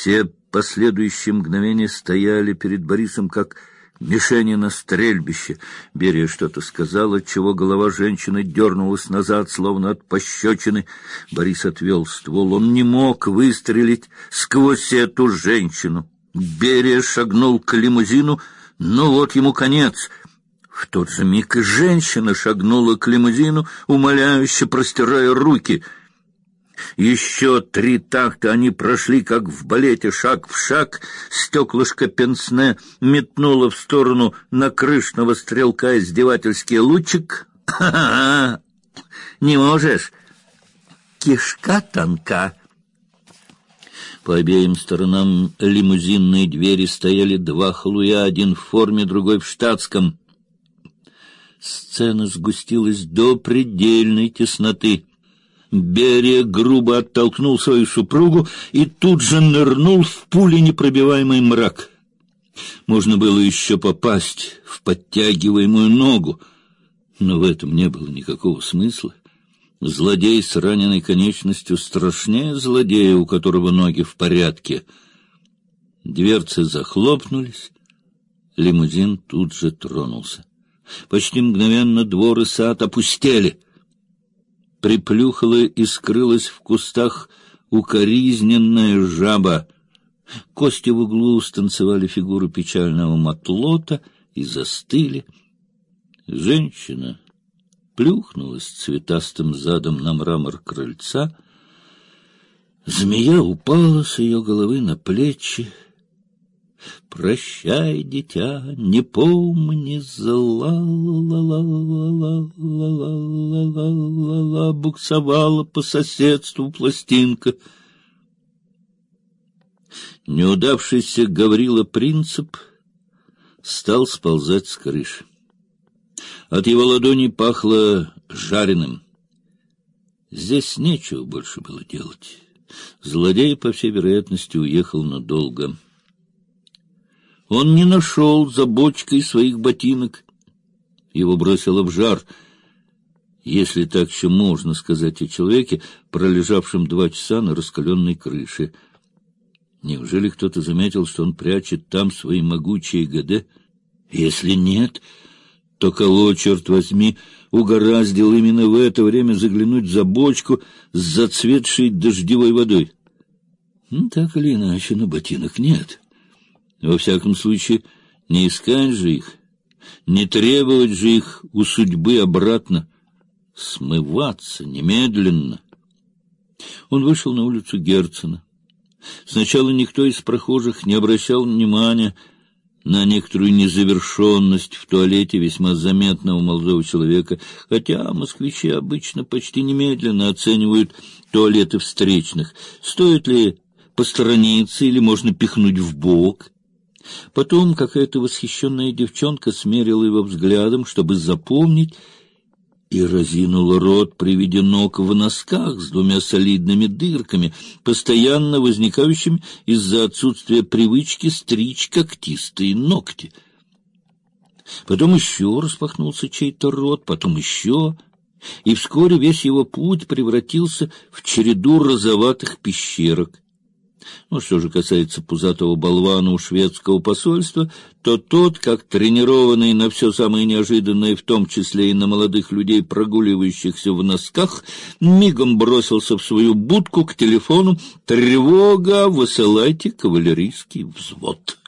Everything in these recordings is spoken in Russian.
Все последующие мгновения стояли перед Борисом как мишени на стрельбище. Берия что-то сказал, отчего голова женщины дернулась назад, словно от пощечины. Борис отвел ствол. Он не мог выстрелить сквозь эту женщину. Берия шагнул к лимузину. Ну вот ему конец. В тот же миг и женщина шагнула к лимузину, умоляюще простирая руки — еще три такта они прошли, как в балете, шаг в шаг. Стеклышко пенсне метнуло в сторону накрышного стрелка издевательский лучик. «Ха-ха! Не можешь? Кишка тонка!» По обеим сторонам лимузинной двери стояли два халуя, один в форме, другой в штатском. Сцена сгустилась до предельной тесноты. Берия грубо оттолкнул свою супругу и тут же нырнул в пуленепробиваемый мрак. Можно было еще попасть в подтягиваемую ногу, но в этом не было никакого смысла. Злодей с раненой конечностью страшнее злодея, у которого ноги в порядке. Дверцы захлопнулись, лимузин тут же тронулся. Почти мгновенно двор и сад опустели — приплюхала и скрылась в кустах укоризненная жаба. Кости в углу станцевали фигуру печального матлота и застыли. Женщина плюхнулась цветастым задом на мрамор крыльца. Змея упала с ее головы на плечи, Прощай, дитя, не помни зла, ла ла ла ла ла ла ла ла буксовала по соседству пластинка. Неудавшийся Гаврила принцип стал сползать с крыши. От его ладони пахло жареным. Здесь нечего больше было делать. Злодей, по всей вероятности, уехал надолго. Он не нашел за бочкой своих ботинок. Его бросило в жар. Если так еще можно сказать о человеке, пролежавшем два часа на раскаленной крыше. Неужели кто-то заметил, что он прячет там свои могучие ГД? Если нет, то кого, черт возьми, угораздил именно в это время заглянуть за бочку с зацветшей дождевой водой? Ну, так или иначе, но ботинок нет. Во всяком случае, не искать же их, не требовать же их у судьбы обратно, смываться немедленно. Он вышел на улицу Герцена. Сначала никто из прохожих не обращал внимания на некоторую незавершенность в туалете весьма заметного молодого человека, хотя москвичи обычно почти немедленно оценивают туалеты встречных. Стоит ли посторониться или можно пихнуть в бок? Потом какая-то восхищенная девчонка смерила его взглядом, чтобы запомнить, и разинула рот при виде ног в носках с двумя солидными дырками, постоянно возникающими из-за отсутствия привычки стричь когтистые ногти. Потом еще распахнулся чей-то рот, потом еще, и вскоре весь его путь превратился в череду розоватых пещерок. Ну, что же касается пузатого болвана у шведского посольства, то тот, как тренированный на все самое неожиданное, в том числе и на молодых людей, прогуливающихся в носках, мигом бросился в свою будку к телефону «Тревога! Высылайте кавалерийский взвод!»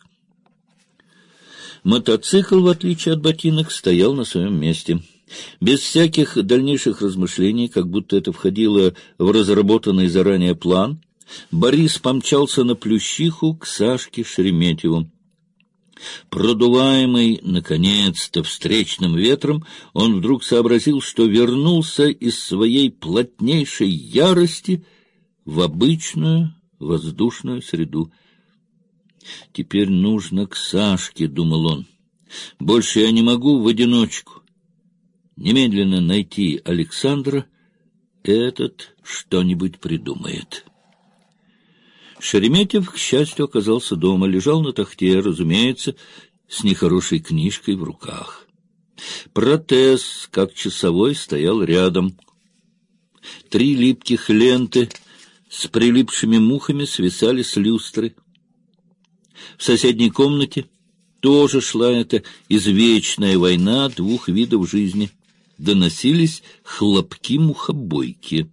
Мотоцикл, в отличие от ботинок, стоял на своем месте. Без всяких дальнейших размышлений, как будто это входило в разработанный заранее план — Борис помчался на Плющиху к Сашке Шереметьеву. Продуваемый, наконец-то, встречным ветром, он вдруг сообразил, что вернулся из своей плотнейшей ярости в обычную воздушную среду. «Теперь нужно к Сашке», — думал он. «Больше я не могу в одиночку. Немедленно найти Александра, этот что-нибудь придумает». Шереметьев, к счастью, оказался дома, лежал на тахте, разумеется, с нехорошей книжкой в руках. Протез, как часовой, стоял рядом. Три липких ленты с прилипшими мухами свисали с люстры. В соседней комнате тоже шла эта извечная война двух видов жизни. Доносились хлопки-мухобойки.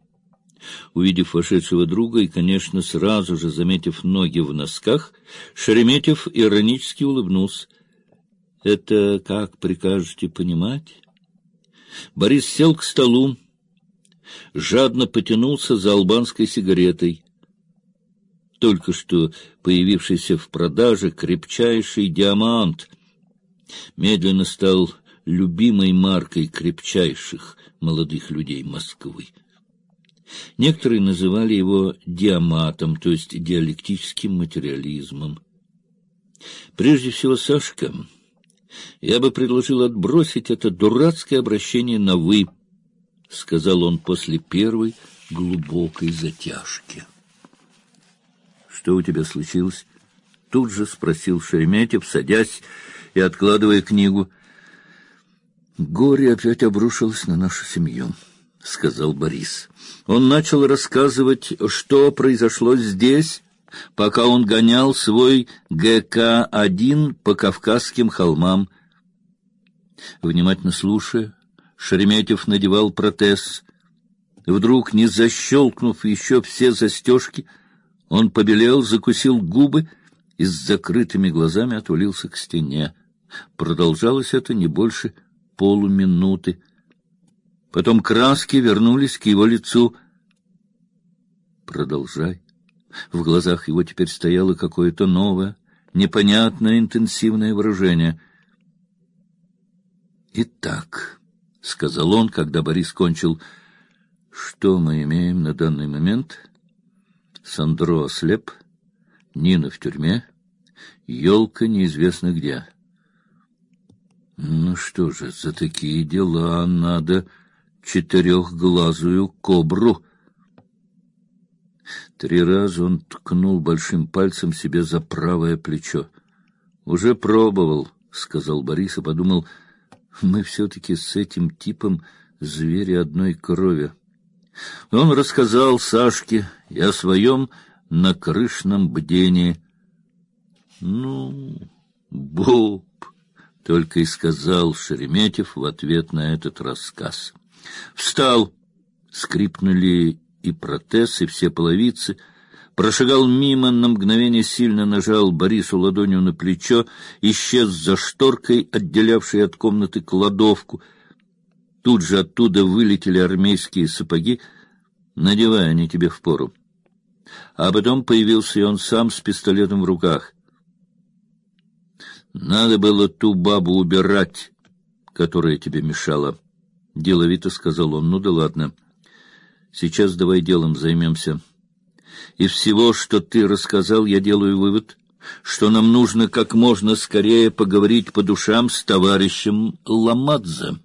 Увидев вошедшего друга и, конечно, сразу же заметив ноги в носках, Шереметьев иронически улыбнулся. — Это как прикажете понимать? Борис сел к столу, жадно потянулся за албанской сигаретой. Только что появившийся в продаже крепчайший диамант медленно стал любимой маркой крепчайших молодых людей Москвы. Некоторые называли его диаматом, то есть диалектическим материализмом. Прежде всего, Сашка, я бы предложил отбросить это дурацкое обращение на «вы», — сказал он после первой глубокой затяжки. — Что у тебя случилось? — тут же спросил Шереметьев, садясь и откладывая книгу. — Горе опять обрушилось на нашу семью, — сказал Борис. Он начал рассказывать, что произошло здесь, пока он гонял свой ГК-1 по Кавказским холмам. Внимательно слушая, Шереметьев надевал протез. Вдруг, не защелкнув еще все застежки, он побелел, закусил губы и с закрытыми глазами отвалился к стене. Продолжалось это не больше полуминуты. Потом краски вернулись к его лицу. Продолжай. В глазах его теперь стояло какое-то новое, непонятное интенсивное выражение. Итак, сказал он, когда Борис кончил, что мы имеем на данный момент? Сандро ослеп, Нина в тюрьме, елка неизвестно где. Ну что же, за такие дела надо четырехглазую кобру. Три раза он ткнул большим пальцем себе за правое плечо. Уже пробовал, сказал Борис и подумал, мы все-таки с этим типом звери одной крови. Он рассказал Сашке и о своем накрышном бдении. Ну, Боб, только и сказал Шереметьев в ответ на этот рассказ. Встал, скрипнули и протез, и все половицы, прошагал мимо, на мгновение сильно нажал Борису ладонью на плечо, исчез за шторкой, отделявшей от комнаты кладовку. Тут же оттуда вылетели армейские сапоги, надевая они тебе в пору. А потом появился и он сам с пистолетом в руках. Надо было ту бабу убирать, которая тебе мешала. — деловито сказал он. — Ну да ладно. Сейчас давай делом займемся. Из всего, что ты рассказал, я делаю вывод, что нам нужно как можно скорее поговорить по душам с товарищем Ламадзе.